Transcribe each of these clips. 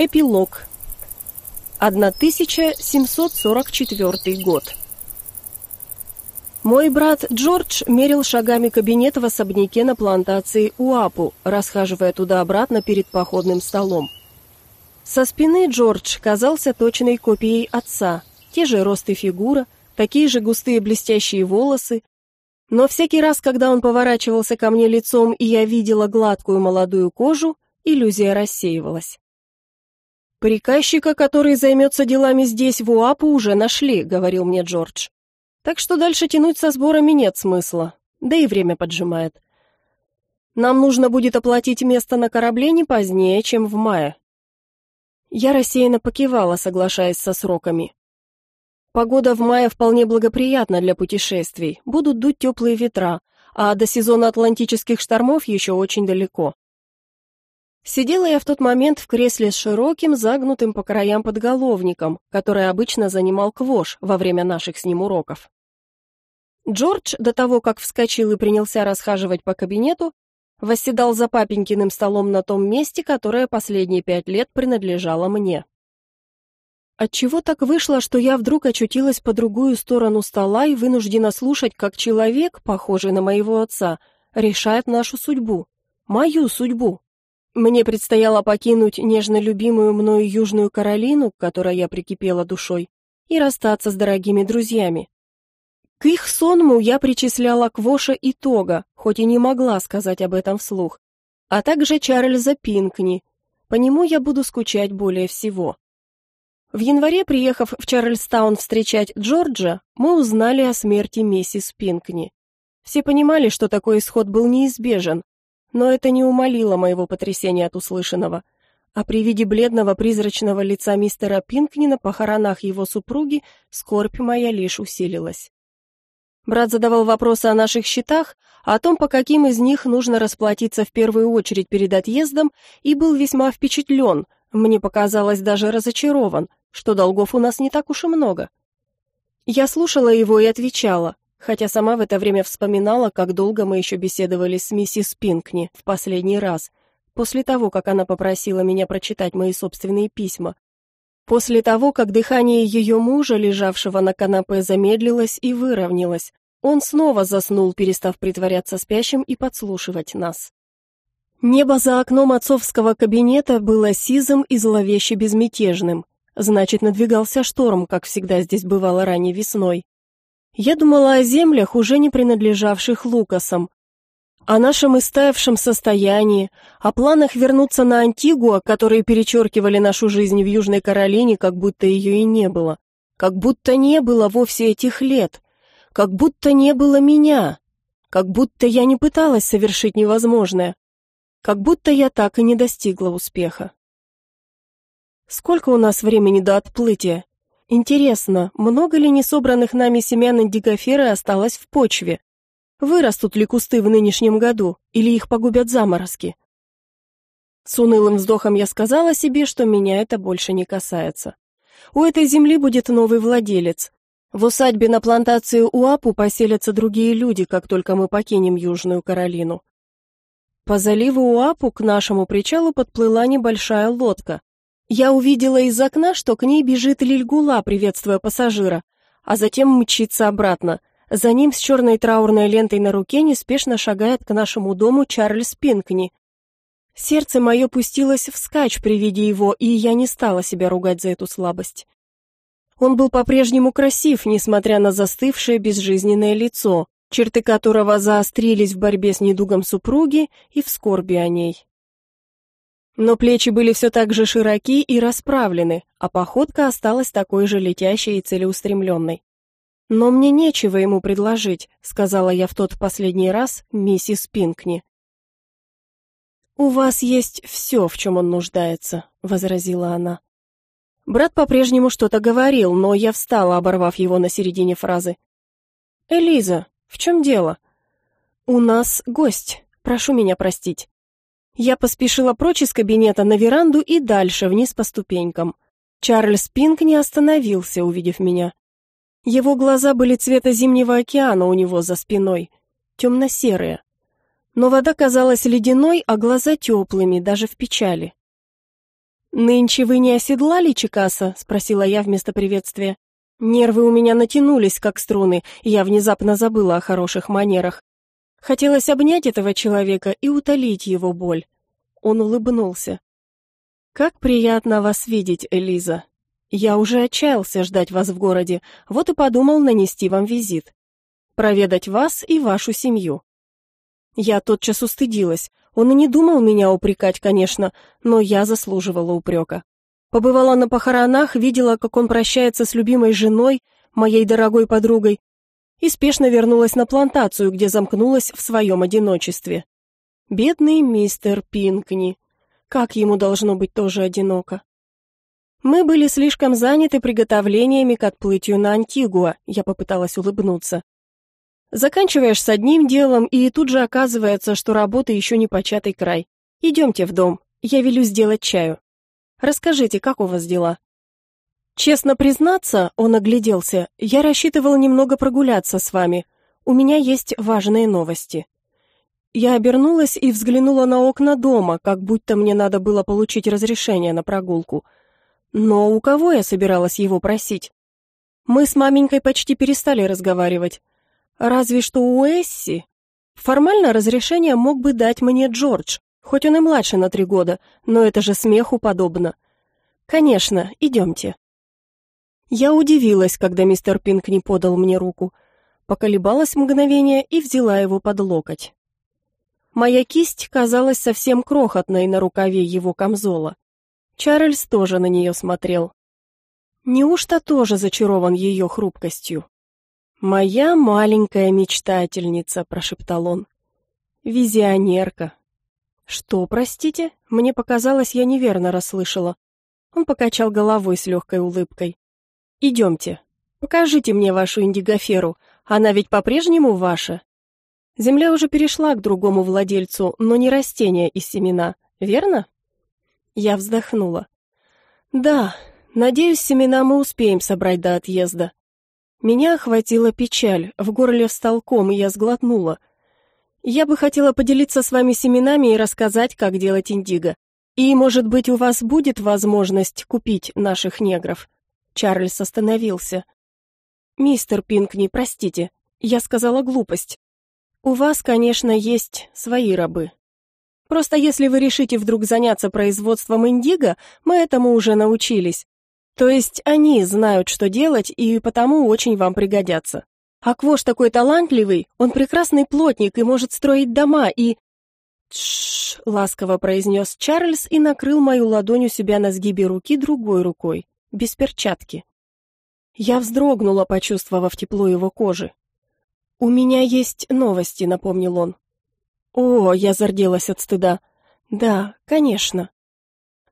Эпилог. 1744 год. Мой брат Джордж мерил шагами кабинет в особняке на плантации Уапу, расхаживая туда-обратно перед походным столом. Со спины Джордж казался точной копией отца, те же рост и фигура, такие же густые блестящие волосы, но всякий раз, когда он поворачивался ко мне лицом и я видела гладкую молодую кожу, иллюзия рассеивалась. «Приказчика, который займется делами здесь, в УАПу, уже нашли», — говорил мне Джордж. «Так что дальше тянуть со сборами нет смысла, да и время поджимает. Нам нужно будет оплатить место на корабле не позднее, чем в мае». Я рассеянно покивала, соглашаясь со сроками. Погода в мае вполне благоприятна для путешествий, будут дуть теплые ветра, а до сезона атлантических штормов еще очень далеко. Сидела я в тот момент в кресле с широким, загнутым по краям подголовником, который обычно занимал Квош во время наших с ним уроков. Джордж, до того, как вскочил и принялся расхаживать по кабинету, восседал за папенькиным столом на том месте, которое последние пять лет принадлежало мне. Отчего так вышло, что я вдруг очутилась по другую сторону стола и вынуждена слушать, как человек, похожий на моего отца, решает нашу судьбу, мою судьбу? Мне предстояло покинуть нежно любимую мною Южную Каролину, к которой я прикипела душой, и расстаться с дорогими друзьями. К их сонму я причисляла Квоша и Тога, хоть и не могла сказать об этом вслух, а также Чарльза Пинкни. По нему я буду скучать более всего. В январе, приехав в Чарльстаун встречать Джорджа, мы узнали о смерти миссис Пинкни. Все понимали, что такой исход был неизбежен, но это не умалило моего потрясения от услышанного. А при виде бледного призрачного лица мистера Пинкни на похоронах его супруги скорбь моя лишь усилилась. Брат задавал вопросы о наших счетах, о том, по каким из них нужно расплатиться в первую очередь перед отъездом, и был весьма впечатлен, мне показалось даже разочарован, что долгов у нас не так уж и много. Я слушала его и отвечала, хотя сама в это время вспоминала, как долго мы еще беседовали с миссис Пинкни в последний раз, после того, как она попросила меня прочитать мои собственные письма, после того, как дыхание ее мужа, лежавшего на канапе, замедлилось и выровнялось. Он снова заснул, перестав притворяться спящим и подслушивать нас. Небо за окном отцовского кабинета было сизым и зловеще безмятежным. Значит, надвигался шторм, как всегда здесь бывало ранней весной. Я думала о землях, уже не принадлежавших Лукасам, о нашем истаявшем состоянии, о планах вернуться на Антигуа, которые перечеркивали нашу жизнь в Южной Каролине, как будто ее и не было. Как будто не было вовсе этих лет. Как будто не было меня. Как будто я не пыталась совершить невозможное. Как будто я так и не достигла успеха. Сколько у нас времени до отплытия? Интересно, много ли несобранных нами семян индигоферы осталось в почве? Вырастут ли кусты в нынешнем году, или их погубят заморозки? С унылым вздохом я сказала себе, что меня это больше не касается. У этой земли будет новый владелец. В усадьбе на плантации Уапу поселятся другие люди, как только мы покинем Южную Каролину. По заливу Уапу к нашему причалу подплыла небольшая лодка. Я увидела из окна, что к ней бежит Лильгула, приветствуя пассажира, а затем мчится обратно. За ним с черной траурной лентой на руке неспешно шагает к нашему дому Чарльз Пинкни. Сердце мое пустилось вскачь при виде его, и я не стала себя ругать за эту слабость. Он был по-прежнему красив, несмотря на застывшее безжизненное лицо, черты которого заострились в борьбе с недугом супруги и в скорби о ней. Но плечи были все так же широки и расправлены, а походка осталась такой же летящей и целеустремленной. «Но мне нечего ему предложить», — сказала я в тот последний раз миссис Пинкни. «У вас есть все, в чем он нуждается», — возразила она. Брат по-прежнему что-то говорил, но я встала, оборвав его на середине фразы. «Элиза, в чем дело?» «У нас гость. Прошу меня простить». Я поспешила прочь из кабинета на веранду и дальше, вниз по ступенькам. Чарльз Пинк не остановился, увидев меня. Его глаза были цвета зимнего океана у него за спиной, темно-серые. Но вода казалась ледяной, а глаза теплыми, даже в печали. «Нынче вы не оседлали Чикаса?» — спросила я вместо приветствия. Нервы у меня натянулись, как струны, и я внезапно забыла о хороших манерах. Хотелось обнять этого человека и утолить его боль. Он улыбнулся. «Как приятно вас видеть, Элиза. Я уже отчаялся ждать вас в городе, вот и подумал нанести вам визит. Проведать вас и вашу семью». Я тотчас устыдилась. Он и не думал меня упрекать, конечно, но я заслуживала упрека. Побывала на похоронах, видела, как он прощается с любимой женой, моей дорогой подругой, и спешно вернулась на плантацию, где замкнулась в своем одиночестве. Бедный мистер Пинкни. Как ему должно быть тоже одиноко. Мы были слишком заняты приготовлениями к отплытию на Антигуа, я попыталась улыбнуться. Заканчиваешь с одним делом, и тут же оказывается, что работа еще не початый край. Идемте в дом, я велю сделать чаю. Расскажите, как у вас дела?» «Честно признаться, он огляделся, я рассчитывал немного прогуляться с вами. У меня есть важные новости». Я обернулась и взглянула на окна дома, как будто мне надо было получить разрешение на прогулку. Но у кого я собиралась его просить? Мы с маменькой почти перестали разговаривать. Разве что у Эсси. Формально разрешение мог бы дать мне Джордж, Хоть он и младше на три года, но это же смеху подобно. Конечно, идемте. Я удивилась, когда мистер Пинк не подал мне руку. Поколебалась мгновение и взяла его под локоть. Моя кисть казалась совсем крохотной на рукаве его камзола. Чарльз тоже на нее смотрел. Неужто тоже зачарован ее хрупкостью? «Моя маленькая мечтательница», — прошептал он. «Визионерка, «Что, простите? Мне показалось, я неверно расслышала». Он покачал головой с легкой улыбкой. «Идемте. Покажите мне вашу индигоферу. Она ведь по-прежнему ваша?» Земля уже перешла к другому владельцу, но не растения и семена, верно? Я вздохнула. «Да, надеюсь, семена мы успеем собрать до отъезда». Меня охватила печаль, в горле встал ком, и я сглотнула. Я бы хотела поделиться с вами семенами и рассказать, как делать индиго. И, может быть, у вас будет возможность купить наших негров. Чарльз остановился. Мистер Пинкни, простите, я сказала глупость. У вас, конечно, есть свои рабы. Просто если вы решите вдруг заняться производством индиго, мы этому уже научились. То есть они знают, что делать, и потому очень вам пригодятся. Аквош такой талантливый, он прекрасный плотник и может строить дома, и...» «Тш!» — ласково произнес Чарльз и накрыл мою ладонь у себя на сгибе руки другой рукой, без перчатки. Я вздрогнула, почувствовав тепло его кожи. «У меня есть новости», — напомнил он. «О!» — я зарделась от стыда. «Да, конечно».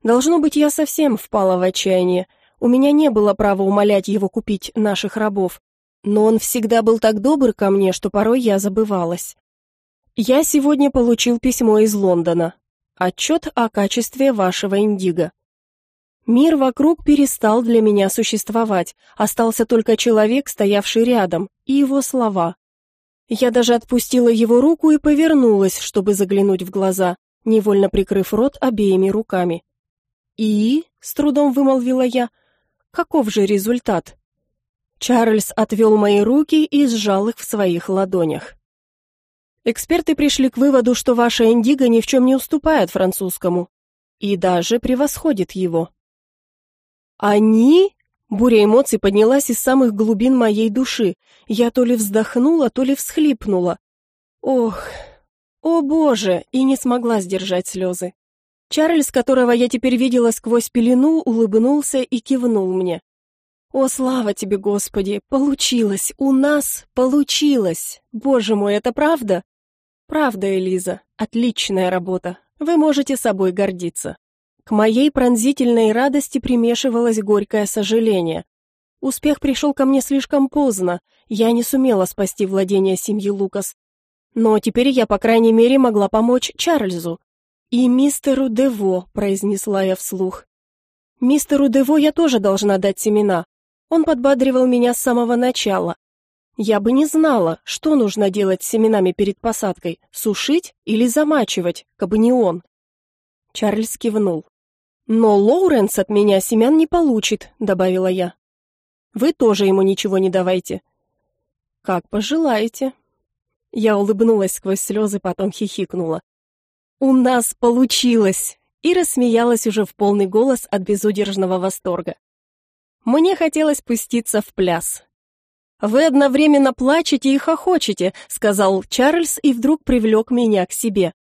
Должно быть, я совсем впала в отчаяние. У меня не было права умолять его купить наших рабов, но он всегда был так добр ко мне, что порой я забывалась. Я сегодня получил письмо из Лондона. Отчет о качестве вашего индиго. Мир вокруг перестал для меня существовать, остался только человек, стоявший рядом, и его слова. Я даже отпустила его руку и повернулась, чтобы заглянуть в глаза, невольно прикрыв рот обеими руками. «И?» — с трудом вымолвила я. «Каков же результат?» Чарльз отвел мои руки и сжал их в своих ладонях. Эксперты пришли к выводу, что ваша индиго ни в чем не уступает французскому и даже превосходит его. Они? Буря эмоций поднялась из самых глубин моей души. Я то ли вздохнула, то ли всхлипнула. Ох, о боже, и не смогла сдержать слезы. Чарльз, которого я теперь видела сквозь пелену, улыбнулся и кивнул мне. О, слава тебе, Господи, получилось, у нас получилось. Боже мой, это правда? Правда, Элиза, отличная работа. Вы можете собой гордиться. К моей пронзительной радости примешивалось горькое сожаление. Успех пришел ко мне слишком поздно. Я не сумела спасти владение семьи Лукас. Но теперь я, по крайней мере, могла помочь Чарльзу. И мистеру Дево, произнесла я вслух. Мистеру Дево я тоже должна дать семена. Он подбадривал меня с самого начала. Я бы не знала, что нужно делать с семенами перед посадкой, сушить или замачивать, кабы не он. Чарльз кивнул. Но Лоуренс от меня семян не получит, добавила я. Вы тоже ему ничего не давайте. Как пожелаете. Я улыбнулась сквозь слезы, потом хихикнула. У нас получилось! И рассмеялась уже в полный голос от безудержного восторга. Мне хотелось пуститься в пляс. «Вы одновременно плачете и хохочете», — сказал Чарльз и вдруг привлек меня к себе.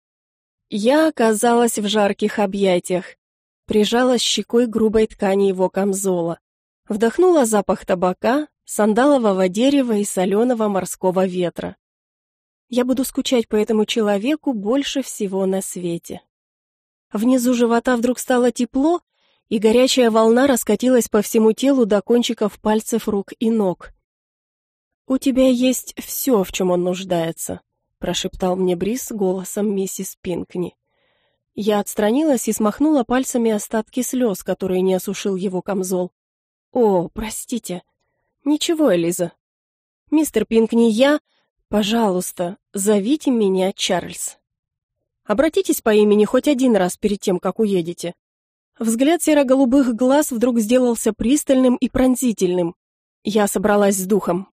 Я оказалась в жарких объятиях, прижалась щекой грубой ткани его камзола, вдохнула запах табака, сандалового дерева и соленого морского ветра. Я буду скучать по этому человеку больше всего на свете. Внизу живота вдруг стало тепло, и горячая волна раскатилась по всему телу до кончиков пальцев рук и ног. «У тебя есть все, в чем он нуждается», — прошептал мне Брис голосом миссис Пинкни. Я отстранилась и смахнула пальцами остатки слез, которые не осушил его камзол. «О, простите». «Ничего, Элиза». «Мистер Пинкни, я...» «Пожалуйста, зовите меня Чарльз». Обратитесь по имени хоть один раз перед тем, как уедете. Взгляд серо-голубых глаз вдруг сделался пристальным и пронзительным. Я собралась с духом.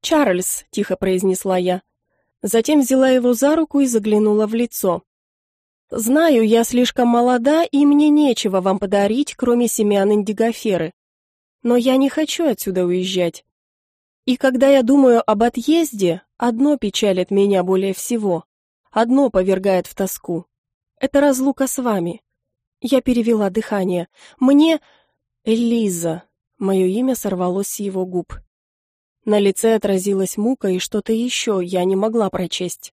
«Чарльз», — тихо произнесла я. Затем взяла его за руку и заглянула в лицо. «Знаю, я слишком молода, и мне нечего вам подарить, кроме семян индигоферы. Но я не хочу отсюда уезжать. И когда я думаю об отъезде, одно печалит меня более всего. Одно повергает в тоску. Это разлука с вами. Я перевела дыхание. Мне... Элиза. Мое имя сорвалось с его губ. На лице отразилась мука и что-то еще я не могла прочесть.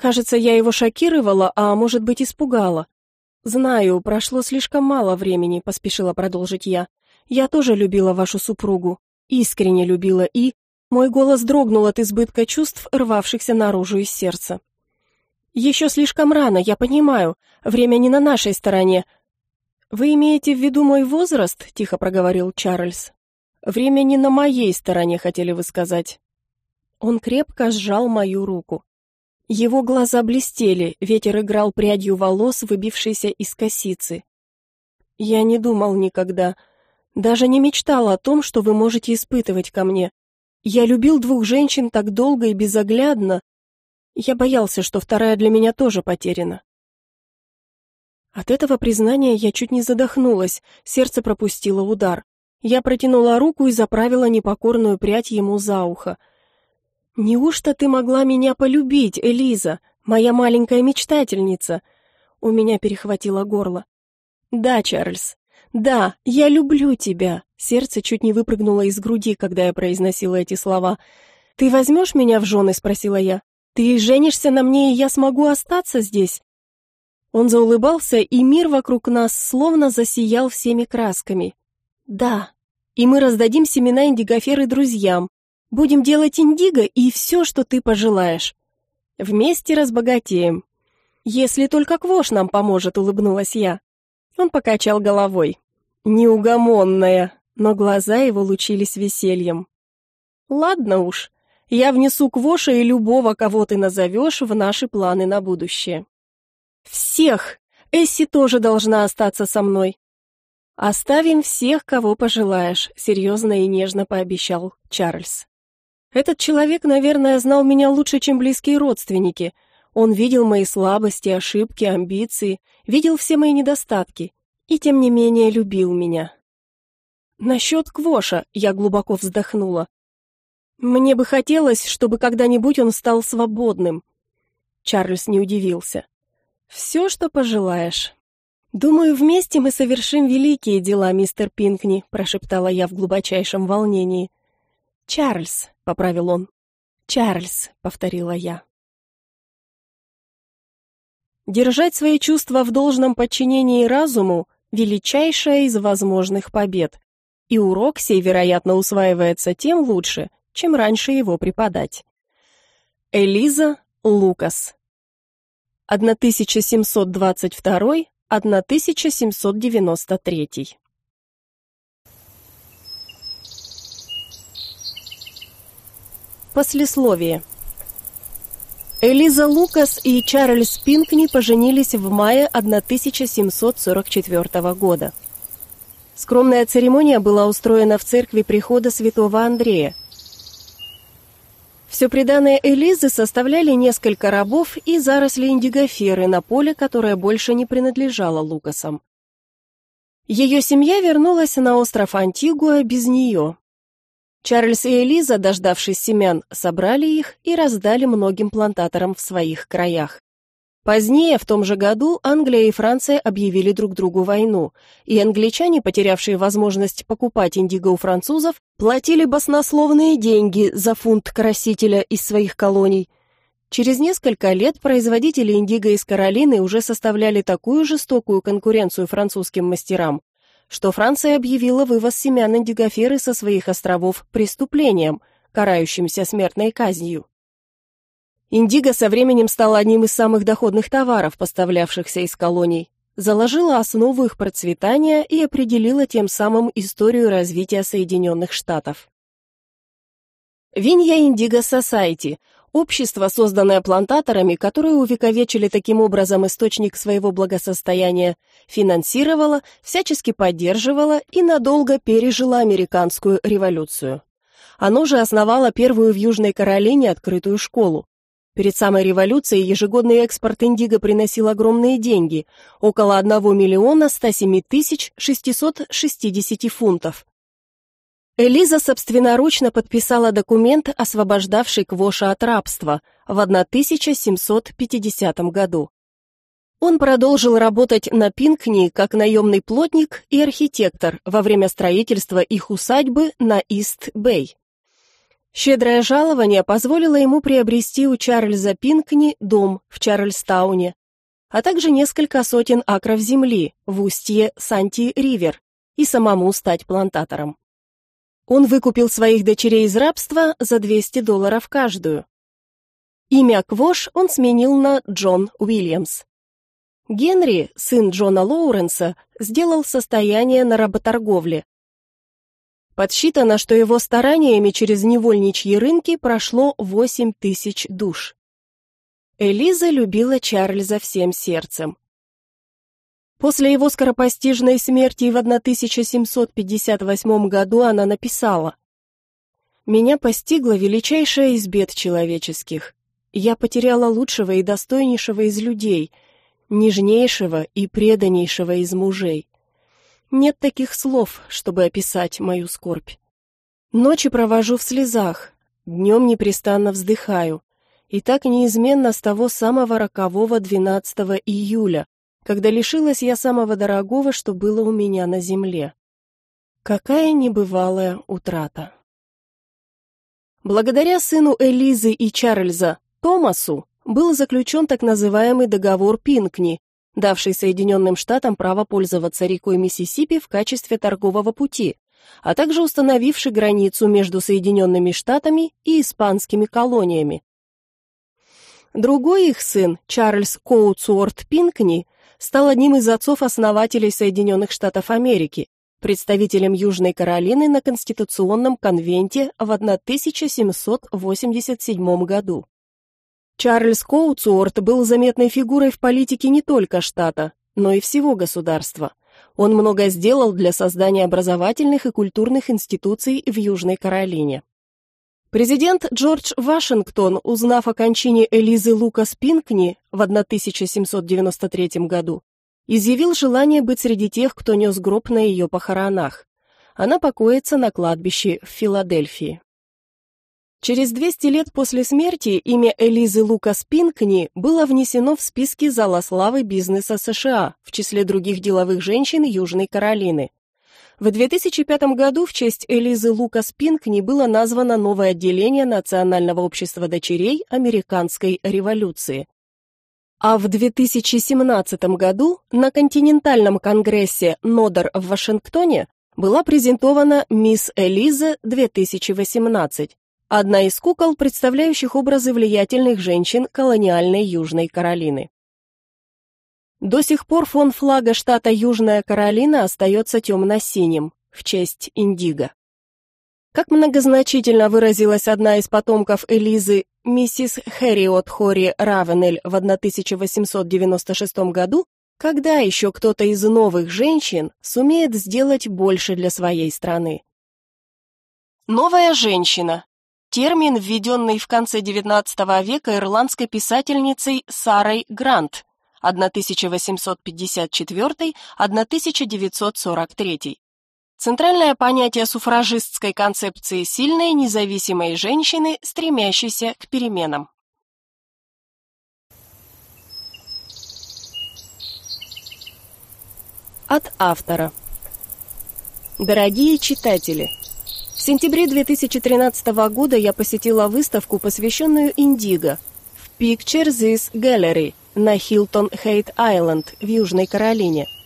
Кажется, я его шокировала, а может быть, испугала. Знаю, прошло слишком мало времени, поспешила продолжить я. Я тоже любила вашу супругу, искренне любила и мой голос дрогнул от избытка чувств, рвавшихся наружу из сердца. Еще слишком рано, я понимаю. Время не на нашей стороне. Вы имеете в виду мой возраст? тихо проговорил Чарльз. Время не на моей стороне, хотели вы сказать. Он крепко сжал мою руку. Его глаза блестели, ветер играл прядью волос, выбившейся из косицы. Я не думал никогда, даже не мечтал о том, что вы можете испытывать ко мне. Я любил двух женщин так долго и безоглядно. Я боялся, что вторая для меня тоже потеряна. От этого признания я чуть не задохнулась, сердце пропустило удар. Я протянула руку и заправила непокорную прядь ему за ухо. «Неужто ты могла меня полюбить, Элиза, моя маленькая мечтательница?» У меня перехватило горло. «Да, Чарльз, да, я люблю тебя!» Сердце чуть не выпрыгнуло из груди, когда я произносила эти слова. «Ты возьмешь меня в жены?» — спросила я. «Ты женишься на мне, и я смогу остаться здесь?» Он заулыбался, и мир вокруг нас словно засиял всеми красками. «Да, и мы раздадим семена индигоферы друзьям. Будем делать индиго и все, что ты пожелаешь. Вместе разбогатеем. Если только Квош нам поможет», — улыбнулась я. Он покачал головой. Неугомонная, но глаза его лучились весельем. Ладно уж, я внесу Квоша и любого, кого ты назовешь, в наши планы на будущее. Всех! Эсси тоже должна остаться со мной. Оставим всех, кого пожелаешь, серьезно и нежно пообещал Чарльз. Этот человек, наверное, знал меня лучше, чем близкие родственники — он видел мои слабости, ошибки, амбиции, видел все мои недостатки и, тем не менее, любил меня. Насчет Квоша я глубоко вздохнула. Мне бы хотелось, чтобы когда-нибудь он стал свободным. Чарльз не удивился. «Все, что пожелаешь». «Думаю, вместе мы совершим великие дела, мистер Пинкни», прошептала я в глубочайшем волнении. «Чарльз», — поправил он. «Чарльз», — повторила я. Держать свои чувства в должном подчинении разуму – величайшая из возможных побед. И урок сей, вероятно, усваивается тем лучше, чем раньше его преподать. Элиза Лукас 1722-1793 Послесловие Элиза Лукас и Чарльз Пинкни поженились в мае 1744 года. Скромная церемония была устроена в церкви прихода святого Андрея. Все приданное Элизы составляли несколько рабов и заросли индигоферы на поле, которое больше не принадлежало Лукасам. Ее семья вернулась на остров Антигуа без нее, Чарльз и Элиза, дождавшись семян, собрали их и раздали многим плантаторам в своих краях. Позднее, в том же году, Англия и Франция объявили друг другу войну, и англичане, потерявшие возможность покупать индиго у французов, платили баснословные деньги за фунт красителя из своих колоний. Через несколько лет производители индиго из Каролины уже составляли такую жестокую конкуренцию французским мастерам, что Франция объявила вывоз семян индигоферы со своих островов преступлением, карающимся смертной казнью. Индиго со временем стал одним из самых доходных товаров, поставлявшихся из колоний, заложила основу их процветания и определила тем самым историю развития Соединенных Штатов. Винья Индиго Society Общество, созданное плантаторами, которые увековечили таким образом источник своего благосостояния, финансировало, всячески поддерживало и надолго пережило американскую революцию. Оно же основало первую в Южной Каролине открытую школу. Перед самой революцией ежегодный экспорт индиго приносил огромные деньги – около 1 миллиона 107 тысяч 660 фунтов. Элиза собственноручно подписала документ, освобождавший Квоша от рабства в 1750 году. Он продолжил работать на Пинкни как наемный плотник и архитектор во время строительства их усадьбы на Ист-Бэй. Щедрое жалование позволило ему приобрести у Чарльза Пинкни дом в Чарльстауне, а также несколько сотен акров земли в устье Санти-Ривер и самому стать плантатором. Он выкупил своих дочерей из рабства за 200 долларов каждую. Имя Квош он сменил на Джон Уильямс. Генри, сын Джона Лоуренса, сделал состояние на работорговле. Подсчитано, что его стараниями через невольничьи рынки прошло 8 тысяч душ. Элиза любила Чарльза всем сердцем. После его скоропостижной смерти в 1758 году она написала «Меня постигла величайшая из бед человеческих. Я потеряла лучшего и достойнейшего из людей, нежнейшего и преданнейшего из мужей. Нет таких слов, чтобы описать мою скорбь. Ночи провожу в слезах, днем непрестанно вздыхаю, и так неизменно с того самого рокового 12 июля, когда лишилась я самого дорогого, что было у меня на земле. Какая небывалая утрата. Благодаря сыну Элизы и Чарльза, Томасу, был заключен так называемый договор Пинкни, давший Соединенным Штатам право пользоваться рекой Миссисипи в качестве торгового пути, а также установивший границу между Соединенными Штатами и испанскими колониями. Другой их сын, Чарльз Коутсуорт Пинкни, стал одним из отцов-основателей Соединенных Штатов Америки, представителем Южной Каролины на Конституционном конвенте в 1787 году. Чарльз Коутсуорт был заметной фигурой в политике не только штата, но и всего государства. Он много сделал для создания образовательных и культурных институций в Южной Каролине. Президент Джордж Вашингтон, узнав о кончине Элизы Лукас Пинкни в 1793 году, изъявил желание быть среди тех, кто нес гроб на ее похоронах. Она покоится на кладбище в Филадельфии. Через 200 лет после смерти имя Элизы Лукас Пинкни было внесено в списки зала славы бизнеса США в числе других деловых женщин Южной Каролины. В 2005 году в честь Элизы Лукас Пинкни было названо новое отделение Национального общества дочерей Американской революции. А в 2017 году на континентальном конгрессе Нодер в Вашингтоне была презентована «Мисс Элиза 2018», одна из кукол, представляющих образы влиятельных женщин колониальной Южной Каролины. До сих пор фон флага штата Южная Каролина остается темно-синим, в честь Индиго. Как многозначительно выразилась одна из потомков Элизы, миссис Хэриот Хори Равенель в 1896 году, когда еще кто-то из новых женщин сумеет сделать больше для своей страны? Новая женщина. Термин, введенный в конце XIX века ирландской писательницей Сарой Грант 1854-1943. Центральное понятие суфражистской концепции сильной независимой женщины, стремящейся к переменам. От автора. Дорогие читатели, в сентябре 2013 года я посетила выставку, посвященную Индиго, в Picture This Gallery на Хилтон Хейт Айленд в Южной Каролине –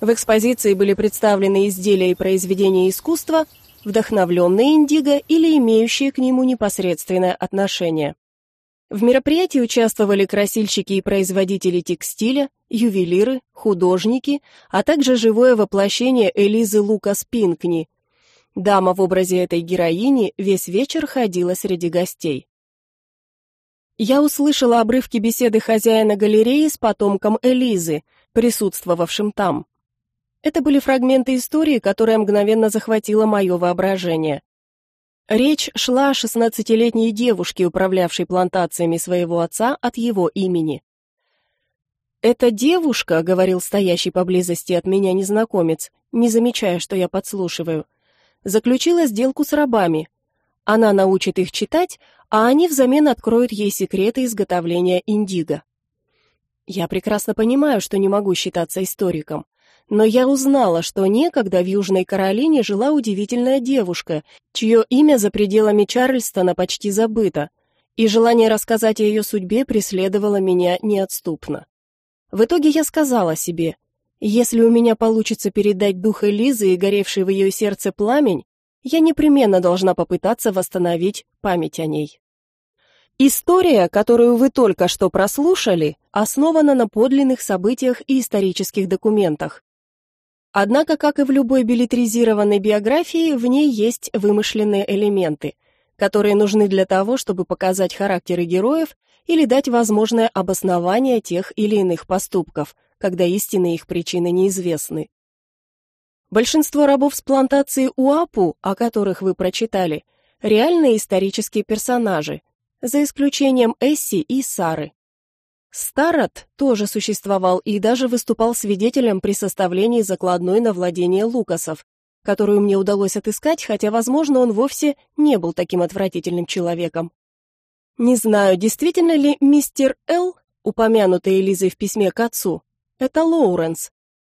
в экспозиции были представлены изделия и произведения искусства, вдохновленные индиго или имеющие к нему непосредственное отношение. В мероприятии участвовали красильщики и производители текстиля, ювелиры, художники, а также живое воплощение Элизы Лукас Пинкни. Дама в образе этой героини весь вечер ходила среди гостей. Я услышала обрывки беседы хозяина галереи с потомком Элизы, присутствовавшим там. Это были фрагменты истории, которая мгновенно захватила мое воображение. Речь шла о шестнадцатилетней девушке, управлявшей плантациями своего отца от его имени. «Эта девушка», — говорил стоящий поблизости от меня незнакомец, не замечая, что я подслушиваю, заключила сделку с рабами. Она научит их читать, а они взамен откроют ей секреты изготовления индиго. Я прекрасно понимаю, что не могу считаться историком. Но я узнала, что некогда в Южной Каролине жила удивительная девушка, чье имя за пределами Чарльстона почти забыто, и желание рассказать о ее судьбе преследовало меня неотступно. В итоге я сказала себе, если у меня получится передать дух Элизы и горевший в ее сердце пламень, я непременно должна попытаться восстановить память о ней. История, которую вы только что прослушали, основана на подлинных событиях и исторических документах. Однако, как и в любой билетризированной биографии, в ней есть вымышленные элементы, которые нужны для того, чтобы показать характеры героев или дать возможное обоснование тех или иных поступков, когда истинные их причины неизвестны. Большинство рабов с плантации Уапу, о которых вы прочитали, реальные исторические персонажи, за исключением Эсси и Сары. Старот тоже существовал и даже выступал свидетелем при составлении закладной на владение Лукасов, которую мне удалось отыскать, хотя, возможно, он вовсе не был таким отвратительным человеком. Не знаю, действительно ли мистер Л, упомянутый Элизой в письме к отцу, это Лоуренс.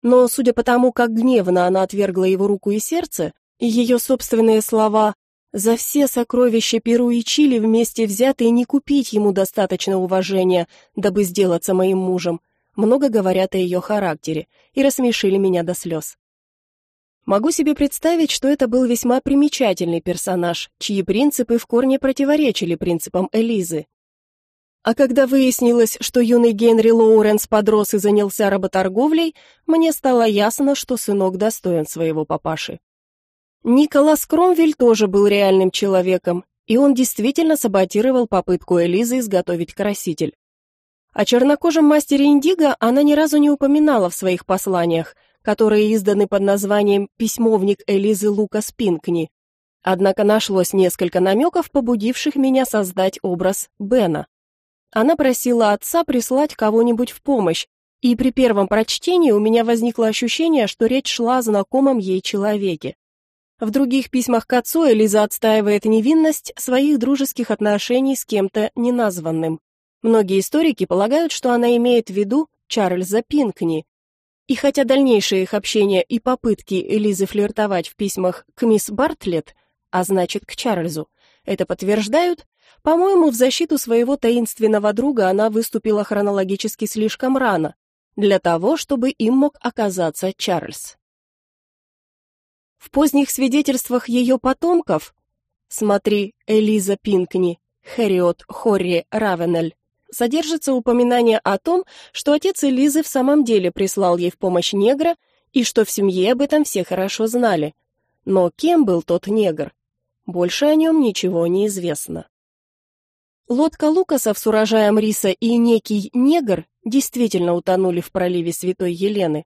Но, судя по тому, как гневно она отвергла его руку и сердце, и ее собственные слова за все сокровища Перу и Чили вместе взятые не купить ему достаточно уважения, дабы сделаться моим мужем. Много говорят о ее характере и рассмешили меня до слез. Могу себе представить, что это был весьма примечательный персонаж, чьи принципы в корне противоречили принципам Элизы. А когда выяснилось, что юный Генри Лоуренс подрос и занялся работорговлей, мне стало ясно, что сынок достоин своего папаши. Николас Кромвель тоже был реальным человеком, и он действительно саботировал попытку Элизы изготовить краситель. О чернокожем мастере Индиго она ни разу не упоминала в своих посланиях, которые изданы под названием «Письмовник Элизы Лукас Пинкни». Однако нашлось несколько намеков, побудивших меня создать образ Бена. Она просила отца прислать кого-нибудь в помощь, и при первом прочтении у меня возникло ощущение, что речь шла о знакомом ей человеке. В других письмах к отцу Элиза отстаивает невинность своих дружеских отношений с кем-то неназванным. Многие историки полагают, что она имеет в виду Чарльза Пинкни. И хотя дальнейшее их общение и попытки Элизы флиртовать в письмах к мисс Бартлетт, а значит к Чарльзу, это подтверждают, по-моему, в защиту своего таинственного друга она выступила хронологически слишком рано, для того, чтобы им мог оказаться Чарльз. В поздних свидетельствах ее потомков, смотри Элиза Пинкни, Хэриот Хорри Равенель, содержится упоминание о том, что отец Элизы в самом деле прислал ей в помощь негра и что в семье об этом все хорошо знали. Но кем был тот негр? Больше о нем ничего не известно. Лодка Лукасов с урожаем риса и некий негр действительно утонули в проливе Святой Елены.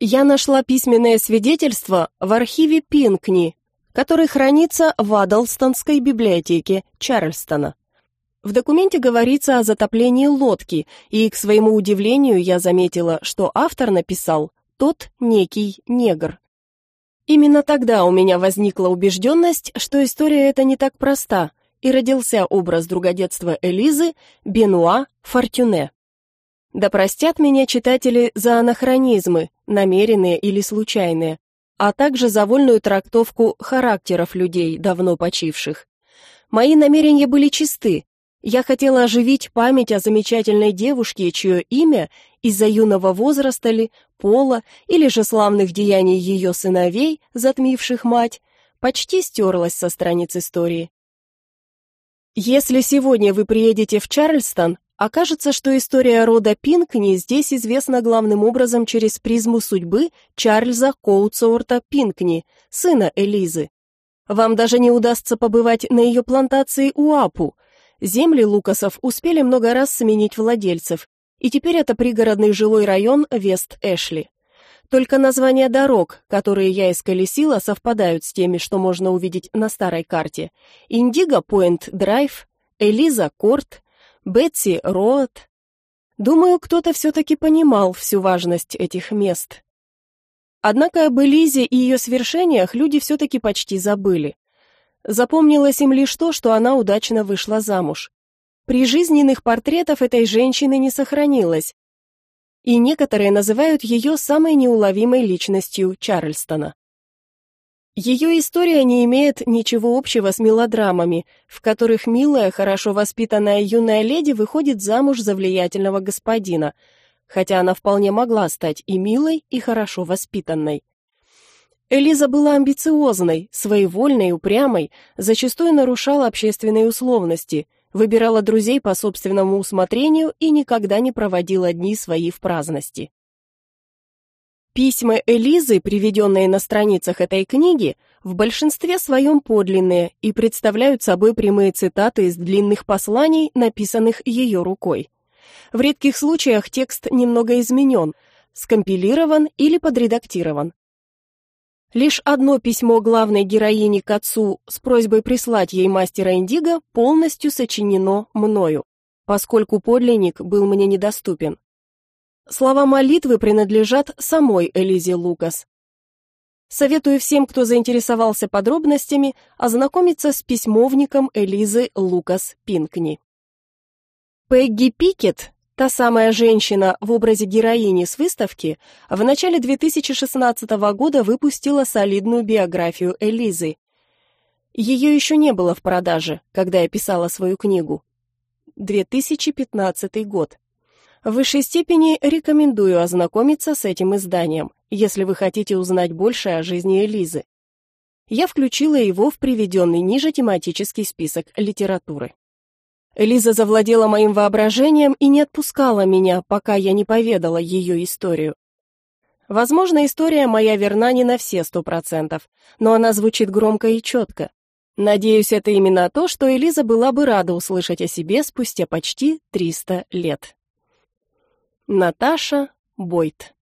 Я нашла письменное свидетельство в архиве Пинкни, который хранится в Адалстонской библиотеке Чарльстона. В документе говорится о затоплении лодки, и, к своему удивлению, я заметила, что автор написал «тот некий негр». Именно тогда у меня возникла убежденность, что история эта не так проста, и родился образ друgodетства Элизы Бенуа Фортюне. Да простят меня читатели за анахронизмы, намеренные или случайные, а также за вольную трактовку характеров людей, давно почивших. Мои намерения были чисты. Я хотела оживить память о замечательной девушке, чье имя из-за юного возраста ли, пола или же славных деяний ее сыновей, затмивших мать, почти стерлась со страниц истории. Если сегодня вы приедете в Чарльстон, окажется, что история рода Пинкни здесь известна главным образом через призму судьбы Чарльза Коутсуорта Пинкни, сына Элизы. Вам даже не удастся побывать на ее плантации Уапу. Земли Лукасов успели много раз сменить владельцев, и теперь это пригородный жилой район Вест-Эшли. Только названия дорог, которые я исколесила, совпадают с теми, что можно увидеть на старой карте. Индиго Пойнт Драйв, Элиза Корт, Бетси Роад. Думаю, кто-то все-таки понимал всю важность этих мест. Однако об Элизе и ее свершениях люди все-таки почти забыли. Запомнилось им лишь то, что она удачно вышла замуж. Прижизненных портретов этой женщины не сохранилось, и некоторые называют ее самой неуловимой личностью Чарльстона. Ее история не имеет ничего общего с мелодрамами, в которых милая, хорошо воспитанная юная леди выходит замуж за влиятельного господина, хотя она вполне могла стать и милой, и хорошо воспитанной. Элиза была амбициозной, своевольной, упрямой, зачастую нарушала общественные условности – выбирала друзей по собственному усмотрению и никогда не проводила дни свои в праздности. Письма Элизы, приведенные на страницах этой книги, в большинстве своем подлинные и представляют собой прямые цитаты из длинных посланий, написанных ее рукой. В редких случаях текст немного изменен, скомпилирован или подредактирован. Лишь одно письмо главной героини к отцу с просьбой прислать ей мастера Индиго полностью сочинено мною, поскольку подлинник был мне недоступен. Слова молитвы принадлежат самой Элизе Лукас. Советую всем, кто заинтересовался подробностями, ознакомиться с письмовником Элизы Лукас Пинкни. Пегги Пикет Та самая женщина в образе героини с выставки в начале 2016 года выпустила солидную биографию Элизы. Ее еще не было в продаже, когда я писала свою книгу. 2015 год. В высшей степени рекомендую ознакомиться с этим изданием, если вы хотите узнать больше о жизни Элизы. Я включила его в приведенный ниже тематический список литературы. Элиза завладела моим воображением и не отпускала меня, пока я не поведала ее историю. Возможно, история моя верна не на все сто процентов, но она звучит громко и четко. Надеюсь, это именно то, что Элиза была бы рада услышать о себе спустя почти 300 лет. Наташа Бойт